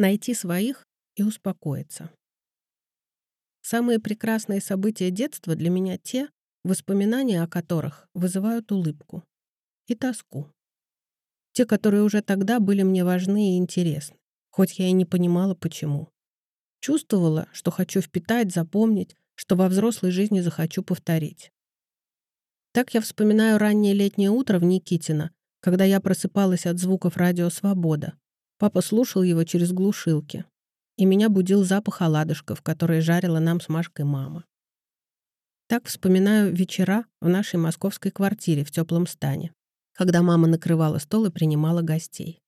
Найти своих и успокоиться. Самые прекрасные события детства для меня те, воспоминания о которых вызывают улыбку и тоску. Те, которые уже тогда были мне важны и интересны, хоть я и не понимала, почему. Чувствовала, что хочу впитать, запомнить, что во взрослой жизни захочу повторить. Так я вспоминаю раннее летнее утро в Никитино, когда я просыпалась от звуков радио «Свобода». Папа слушал его через глушилки, и меня будил запах оладушков, которые жарила нам с Машкой мама. Так вспоминаю вечера в нашей московской квартире в теплом стане, когда мама накрывала стол и принимала гостей.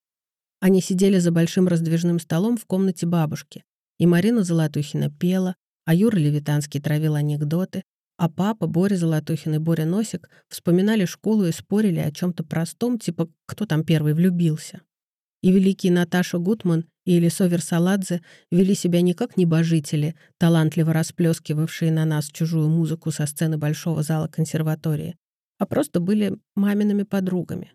Они сидели за большим раздвижным столом в комнате бабушки, и Марина Золотухина пела, а Юра Левитанский травил анекдоты, а папа, Боря Золотухин и Боря Носик вспоминали школу и спорили о чем то простом, типа «кто там первый влюбился?». И великие Наташа Гутман и Элисо Версаладзе вели себя не как небожители, талантливо расплескивавшие на нас чужую музыку со сцены большого зала консерватории, а просто были мамиными подругами.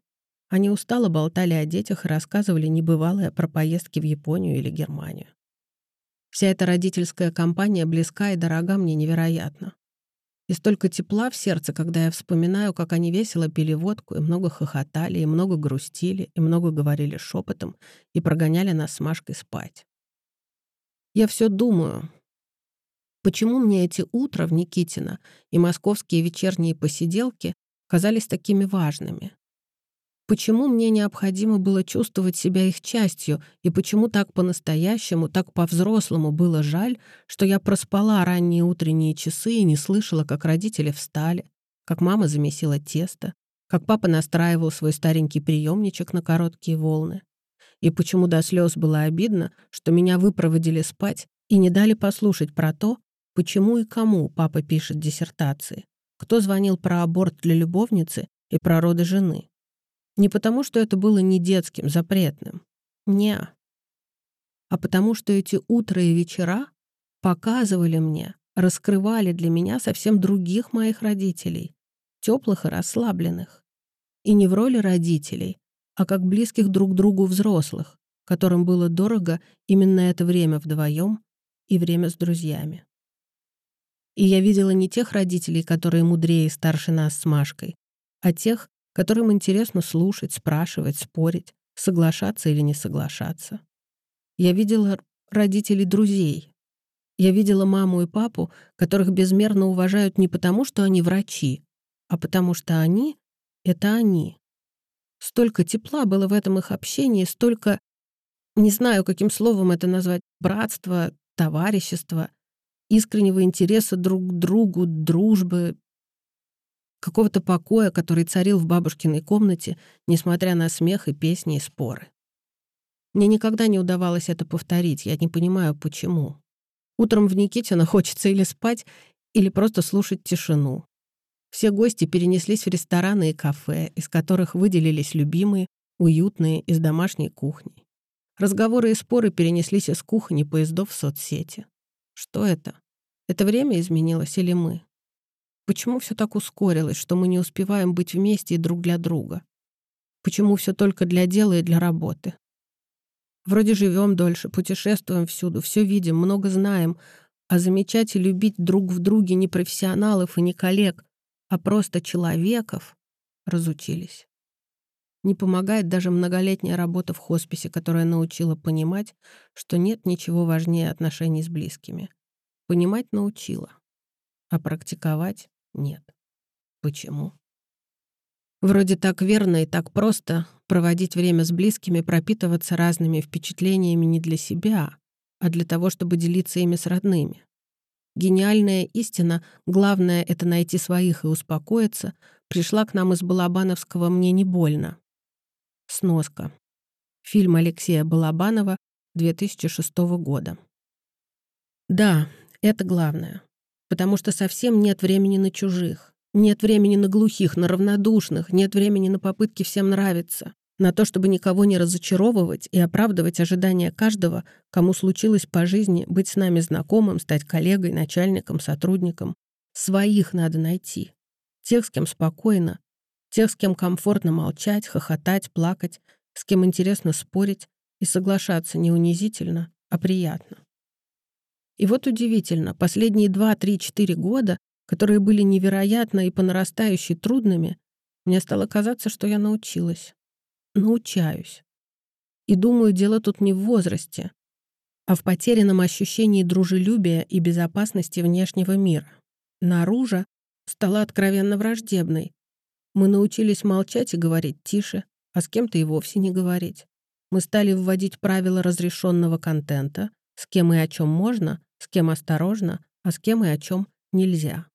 Они устало болтали о детях и рассказывали небывалое про поездки в Японию или Германию. Вся эта родительская компания близка и дорога мне невероятно. И столько тепла в сердце, когда я вспоминаю, как они весело пили водку, и много хохотали, и много грустили, и много говорили шепотом, и прогоняли нас с Машкой спать. Я все думаю, почему мне эти утра в Никитино и московские вечерние посиделки казались такими важными? Почему мне необходимо было чувствовать себя их частью, и почему так по-настоящему, так по-взрослому было жаль, что я проспала ранние утренние часы и не слышала, как родители встали, как мама замесила тесто, как папа настраивал свой старенький приемничек на короткие волны. И почему до слез было обидно, что меня выпроводили спать и не дали послушать про то, почему и кому папа пишет диссертации, кто звонил про аборт для любовницы и про роды жены. Не потому, что это было не детским, запретным. Не. А потому, что эти утра и вечера показывали мне, раскрывали для меня совсем других моих родителей, теплых и расслабленных. И не в роли родителей, а как близких друг другу взрослых, которым было дорого именно это время вдвоем и время с друзьями. И я видела не тех родителей, которые мудрее и старше нас с Машкой, а тех, которым интересно слушать, спрашивать, спорить, соглашаться или не соглашаться. Я видела родителей друзей. Я видела маму и папу, которых безмерно уважают не потому, что они врачи, а потому что они — это они. Столько тепла было в этом их общении, столько, не знаю, каким словом это назвать, братства, товарищества, искреннего интереса друг к другу, дружбы, какого-то покоя, который царил в бабушкиной комнате, несмотря на смех и песни и споры. Мне никогда не удавалось это повторить, я не понимаю, почему. Утром в Никитино хочется или спать, или просто слушать тишину. Все гости перенеслись в рестораны и кафе, из которых выделились любимые, уютные, из домашней кухни. Разговоры и споры перенеслись из кухни поездов в соцсети. Что это? Это время изменилось или мы? Почему все так ускорилось, что мы не успеваем быть вместе и друг для друга? Почему все только для дела и для работы? Вроде живем дольше, путешествуем всюду, все видим, много знаем, а замечать и любить друг в друге не профессионалов и не коллег, а просто человеков разучились. Не помогает даже многолетняя работа в хосписе, которая научила понимать, что нет ничего важнее отношений с близкими. Понимать научила, а практиковать нет. Почему? Вроде так верно и так просто проводить время с близкими, пропитываться разными впечатлениями не для себя, а для того, чтобы делиться ими с родными. Гениальная истина, главное — это найти своих и успокоиться, пришла к нам из Балабановского «Мне не больно». Сноска. Фильм Алексея Балабанова 2006 года. Да, это главное потому что совсем нет времени на чужих, нет времени на глухих, на равнодушных, нет времени на попытки всем нравиться, на то, чтобы никого не разочаровывать и оправдывать ожидания каждого, кому случилось по жизни быть с нами знакомым, стать коллегой, начальником, сотрудником. Своих надо найти. Тех, с кем спокойно, тех, с кем комфортно молчать, хохотать, плакать, с кем интересно спорить, И соглашаться не унизительно, а приятно. И вот удивительно, последние 2, 3, 4 года, которые были невероятно и по нарастающей трудными, мне стало казаться, что я научилась. Научаюсь. И думаю, дело тут не в возрасте, а в потерянном ощущении дружелюбия и безопасности внешнего мира. Наружу стала откровенно враждебной. Мы научились молчать и говорить тише, а с кем-то и вовсе не говорить. Мы стали вводить правила разрешенного контента, с кем и о чем можно, с кем осторожно, а с кем и о чем нельзя.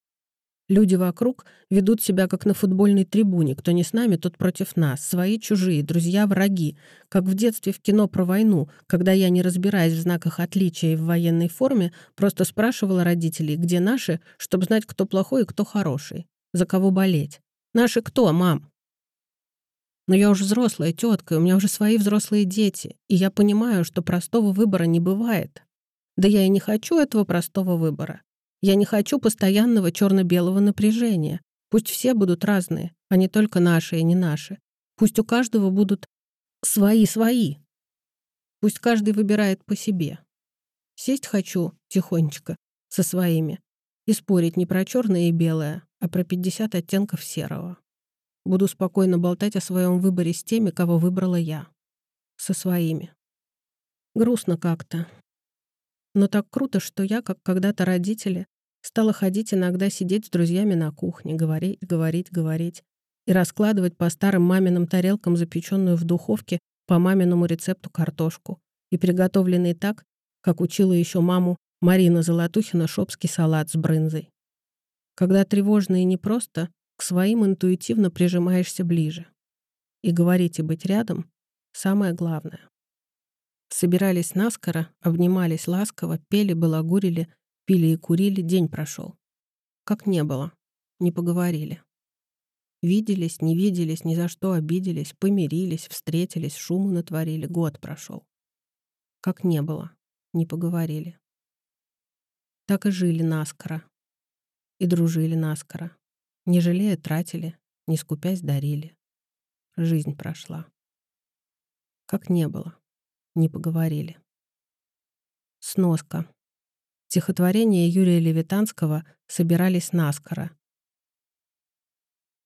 Люди вокруг ведут себя как на футбольной трибуне. Кто не с нами, тот против нас. Свои, чужие, друзья, враги. Как в детстве в кино про войну, когда я, не разбираясь в знаках отличия и в военной форме, просто спрашивала родителей, где наши, чтобы знать, кто плохой и кто хороший. За кого болеть. Наши кто, мам? Но я уже взрослая тетка, и у меня уже свои взрослые дети. И я понимаю, что простого выбора не бывает. Да я и не хочу этого простого выбора. Я не хочу постоянного черно-белого напряжения. Пусть все будут разные, а не только наши и не наши. Пусть у каждого будут свои-свои. Пусть каждый выбирает по себе. Сесть хочу тихонечко со своими и спорить не про черное и белое, а про 50 оттенков серого. Буду спокойно болтать о своем выборе с теми, кого выбрала я. Со своими. Грустно как-то. Но так круто, что я, как когда-то родители, стала ходить иногда сидеть с друзьями на кухне, говорить, говорить, говорить и раскладывать по старым маминым тарелкам запеченную в духовке по маминому рецепту картошку и приготовленный так, как учила еще маму Марина Золотухина шопский салат с брынзой. Когда тревожно и непросто, к своим интуитивно прижимаешься ближе. И говорить и быть рядом — самое главное. Собирались наскоро, обнимались ласково, пели, балагурили, пили и курили, день прошел. Как не было, не поговорили. Виделись, не виделись, ни за что обиделись, помирились, встретились, шуму натворили, год прошел. Как не было, не поговорили. Так и жили наскоро. И дружили наскоро. Не жалея тратили, не скупясь дарили. Жизнь прошла. Как не было не поговорили. Сноска. Стихотворения Юрия Левитанского собирались наскоро.